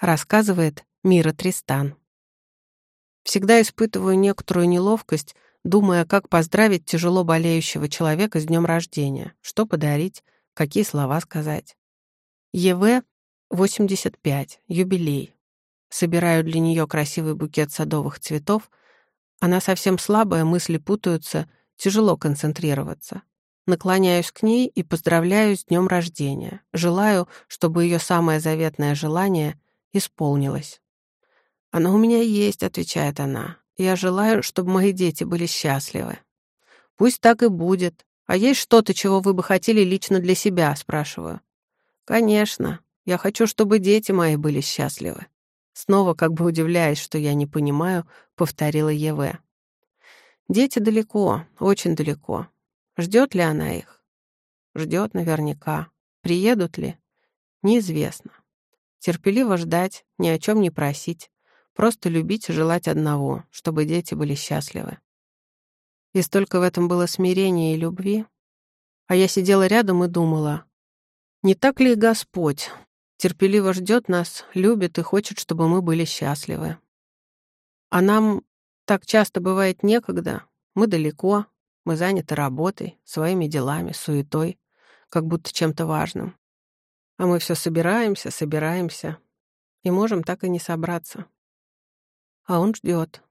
рассказывает Мира Тристан. Всегда испытываю некоторую неловкость, думая, как поздравить тяжело болеющего человека с днем рождения, что подарить, какие слова сказать. ЕВ 85, юбилей. Собираю для нее красивый букет садовых цветов. Она совсем слабая, мысли путаются, тяжело концентрироваться. Наклоняюсь к ней и поздравляю с днем рождения. Желаю, чтобы ее самое заветное желание исполнилось. «Оно у меня есть», — отвечает она. «Я желаю, чтобы мои дети были счастливы». «Пусть так и будет. А есть что-то, чего вы бы хотели лично для себя?» — спрашиваю. «Конечно. Я хочу, чтобы дети мои были счастливы». Снова, как бы удивляясь, что я не понимаю, повторила ЕВ. «Дети далеко, очень далеко. Ждет ли она их? Ждет наверняка. Приедут ли? Неизвестно. Терпеливо ждать, ни о чем не просить. Просто любить и желать одного, чтобы дети были счастливы. И столько в этом было смирения и любви. А я сидела рядом и думала, не так ли Господь терпеливо ждет нас, любит и хочет, чтобы мы были счастливы? А нам так часто бывает некогда, мы далеко, мы заняты работой, своими делами, суетой, как будто чем-то важным. А мы все собираемся, собираемся, и можем так и не собраться. А он ждет.